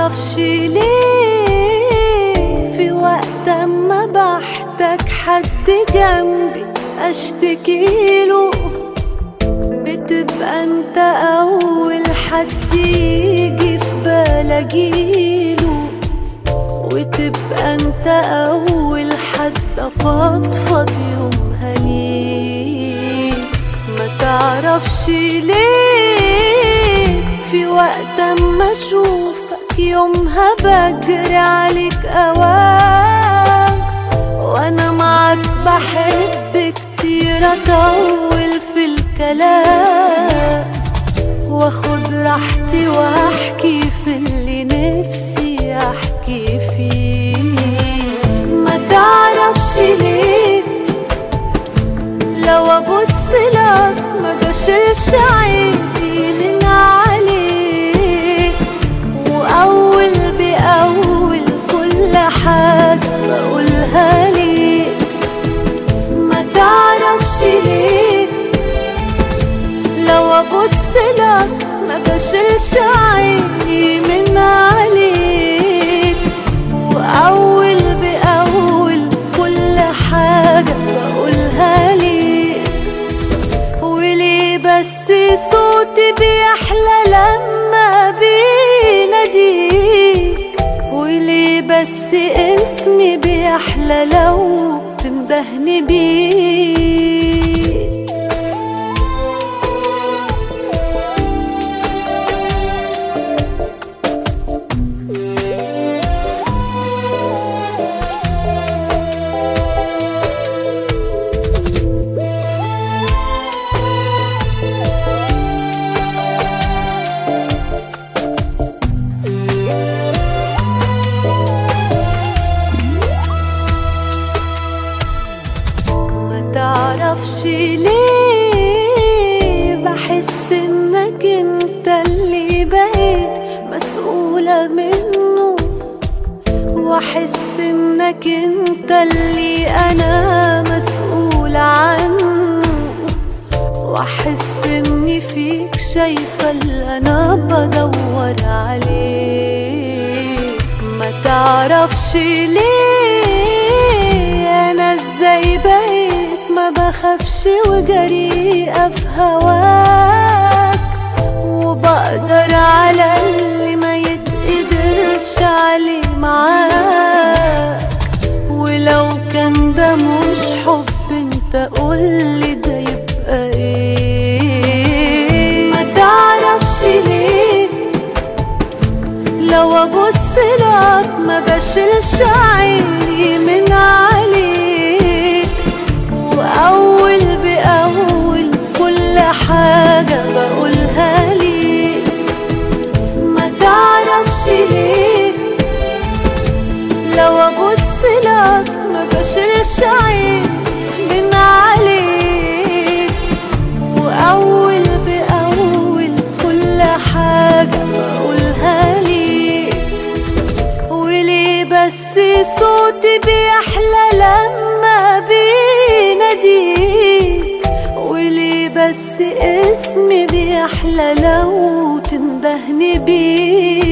ليه في وقت ما بحتاج حد جنبي اشتكيله بتبقى أنت أول حد يجي في بالي اجيله وتبقى أنت أول حد أفضفض يومها ليك ما تعرفش ليه في وقت ما اشوفك يومها بجري عليك اوام وأنا معاك بحب كتير أطول في الكلام واخد راحتي وأحكي في اللي نفسي أحكي فيه. ما تعرفش ليه؟ لو أبص لك ما بشيلش عيني. لو ابص لك ما بشيلش عيني من عليك. وأول بأول كل حاجة بقولها ليك. وليه بس صوتي بيحلى لما بيناديك؟ وليه بس اسمي بيحلى لو تندهني بيه ما تعرفش ليه بحس إنك أنت اللي بقيت مسؤولة منه وأحس إنك أنت اللي أنا مسؤولة عنه وأحس إني فيك شايفة اللي أنا بدور عليه. ما تعرفش ليه بخافش وجريئة في هواك وبقدر على اللي ما يتقدرش عليه معاك. ولو كان ده مش حب انت قولي ده يبقى إيه؟ ما تعرفش ليه؟ لو أبص لك ما بشيلش عيني من عليك وأول لو ابص لك ما بشيلش عيني من عليك. وأول بأول كل حاجة بقولها ليك. وليه بس صوتي بيحلى لما بيناديك؟ وليه بس اسمي بيحلى لو تندهني بيه